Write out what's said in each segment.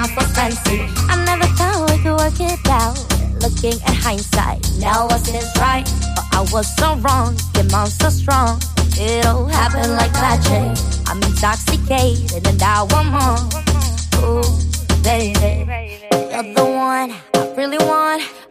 first fancy. I never thought we could work it out. Looking at hindsight, now I see it's right. But I was so wrong, your mind's so strong. It all happened like magic. I'm intoxicated and now I'm on. Ooh, baby, you're the one I really want.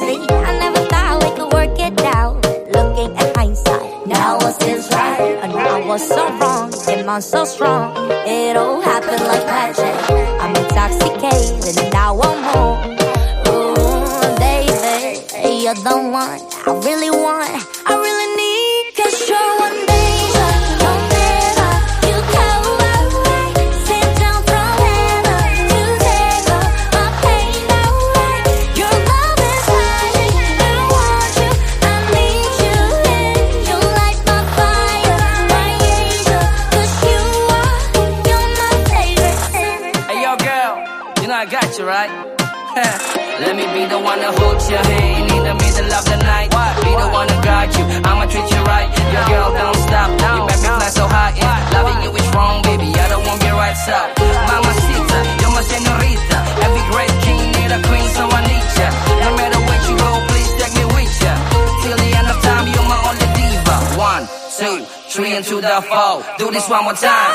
I never thought we could work it out. Looking at hindsight, now I see it's right. And I was so wrong, your mind's so strong. It all happened like magic. I'm intoxicated and now I'm home. Ooh, baby, you're the one I really want. I got you right. Let me be the one to hold your hand in the middle of the night. Be the one to guide you. I'ma treat you right. Your girl don't stop. You make me fly so high. Yeah. Loving you is wrong, baby. I don't want your right so. Mamacita, you're my senorita. Every great king need a queen, so I need ya. No matter where you go, please take me with ya. Till the end of time, you're my only diva. One, two, three, and to the four. Do this one more time.